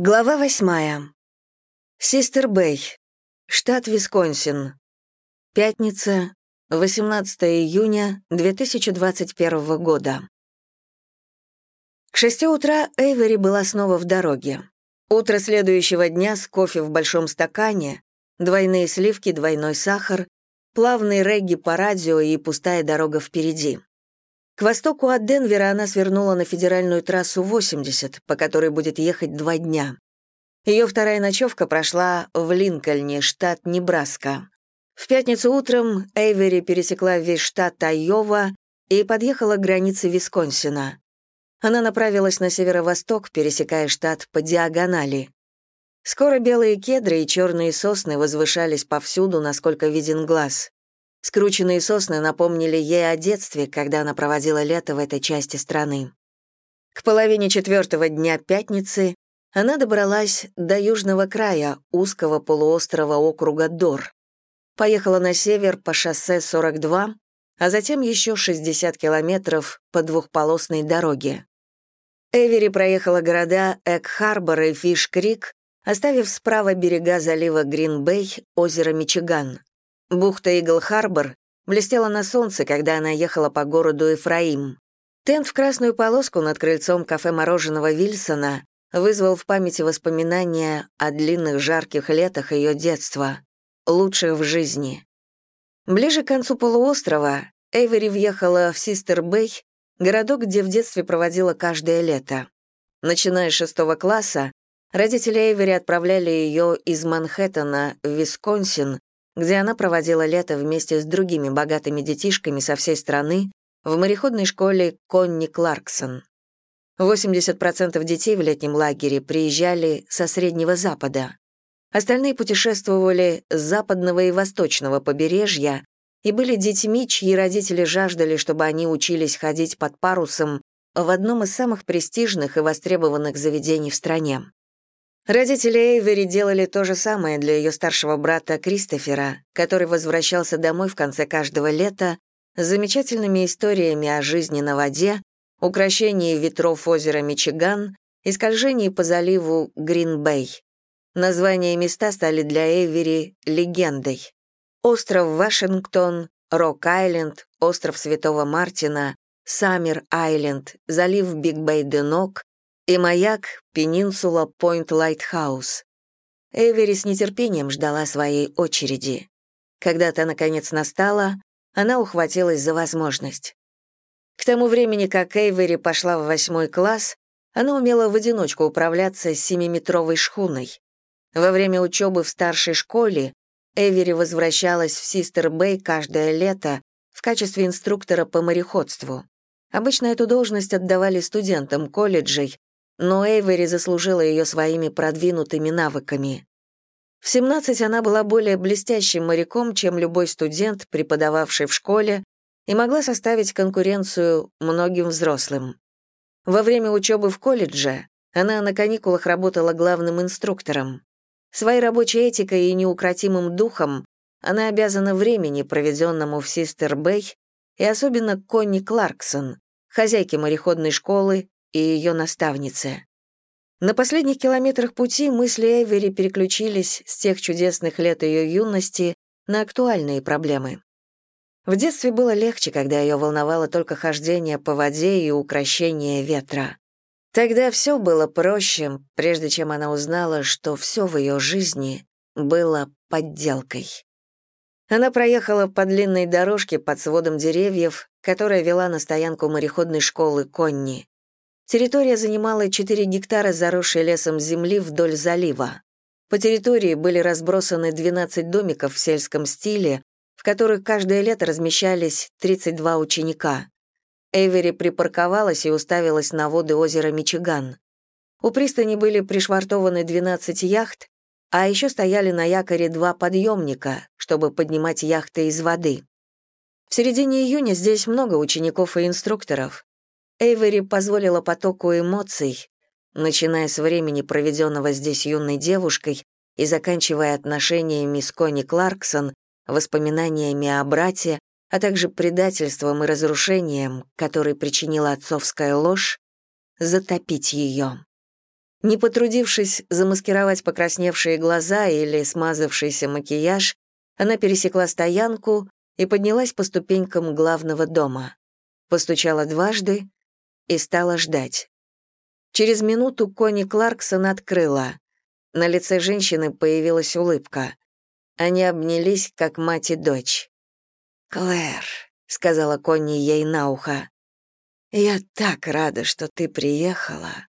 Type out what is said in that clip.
Глава восьмая. Систер Бэй. Штат Висконсин. Пятница, 18 июня 2021 года. К шести утра Эйвери была снова в дороге. Утро следующего дня с кофе в большом стакане, двойные сливки, двойной сахар, плавный регги по радио и пустая дорога впереди. К востоку от Денвера она свернула на федеральную трассу 80, по которой будет ехать два дня. Ее вторая ночевка прошла в Линкольне, штат Небраска. В пятницу утром Эйвери пересекла весь штат Айова и подъехала к границе Висконсина. Она направилась на северо-восток, пересекая штат по диагонали. Скоро белые кедры и черные сосны возвышались повсюду, насколько виден глаз. Скрученные сосны напомнили ей о детстве, когда она проводила лето в этой части страны. К половине четвертого дня пятницы она добралась до южного края узкого полуострова округа Дор. Поехала на север по шоссе 42, а затем еще 60 километров по двухполосной дороге. Эвери проехала города Эк-Харбор и Фиш-Крик, оставив справа берега залива Грин-Бэй, озеро Мичиган. Бухта Игл-Харбор блестела на солнце, когда она ехала по городу Эфраим. Тент в красную полоску над крыльцом кафе мороженого Вильсона вызвал в памяти воспоминания о длинных жарких летах ее детства, лучших в жизни. Ближе к концу полуострова Эйвери въехала в Систер-Бэй, городок, где в детстве проводила каждое лето. Начиная с шестого класса, родители Эйвери отправляли ее из Манхэттена в Висконсин где она проводила лето вместе с другими богатыми детишками со всей страны в мореходной школе Конни Кларксон. 80% детей в летнем лагере приезжали со Среднего Запада. Остальные путешествовали с западного и восточного побережья и были детьми, чьи родители жаждали, чтобы они учились ходить под парусом в одном из самых престижных и востребованных заведений в стране. Родители Эйвери делали то же самое для ее старшего брата Кристофера, который возвращался домой в конце каждого лета с замечательными историями о жизни на воде, укрощении ветров озера Мичиган и скольжении по заливу Грин-Бэй. Названия места стали для Эйвери легендой. Остров Вашингтон, Рок-Айленд, остров Святого Мартина, Саммер-Айленд, залив Биг-Бэй-Денок, и маяк Пенинсула Пойнт Лайтхаус. Эйвери с нетерпением ждала своей очереди. Когда-то, наконец, настала, она ухватилась за возможность. К тому времени, как Эйвери пошла в восьмой класс, она умела в одиночку управляться с семиметровой шхуной. Во время учебы в старшей школе Эвери возвращалась в Систер-Бэй каждое лето в качестве инструктора по мореходству. Обычно эту должность отдавали студентам колледжей, но Эйвери заслужила ее своими продвинутыми навыками. В 17 она была более блестящим моряком, чем любой студент, преподававший в школе, и могла составить конкуренцию многим взрослым. Во время учебы в колледже она на каникулах работала главным инструктором. Своей рабочей этикой и неукротимым духом она обязана времени, проведенному в Систер-Бэй, и особенно Конни Кларксон, хозяйке мореходной школы и ее наставнице. На последних километрах пути мысли Эйвери переключились с тех чудесных лет ее юности на актуальные проблемы. В детстве было легче, когда ее волновало только хождение по воде и укращение ветра. Тогда все было проще, прежде чем она узнала, что все в ее жизни было подделкой. Она проехала по длинной дорожке под сводом деревьев, которая вела на стоянку мореходной школы Конни. Территория занимала 4 гектара заросшей лесом земли вдоль залива. По территории были разбросаны 12 домиков в сельском стиле, в которых каждое лето размещались 32 ученика. Эвери припарковалась и уставилась на воды озера Мичиган. У пристани были пришвартованы 12 яхт, а еще стояли на якоре два подъемника, чтобы поднимать яхты из воды. В середине июня здесь много учеников и инструкторов. Эйвери позволила потоку эмоций, начиная с времени, проведенного здесь юной девушкой, и заканчивая отношениями с Конни Кларксон, воспоминаниями о брате, а также предательством и разрушением, который причинила отцовская ложь, затопить ее. Не потрудившись замаскировать покрасневшие глаза или смазавшийся макияж, она пересекла стоянку и поднялась по ступенькам главного дома. Постучала дважды и стала ждать. Через минуту Конни Кларксон открыла. На лице женщины появилась улыбка. Они обнялись, как мать и дочь. «Клэр», — сказала Конни ей на ухо, — «я так рада, что ты приехала».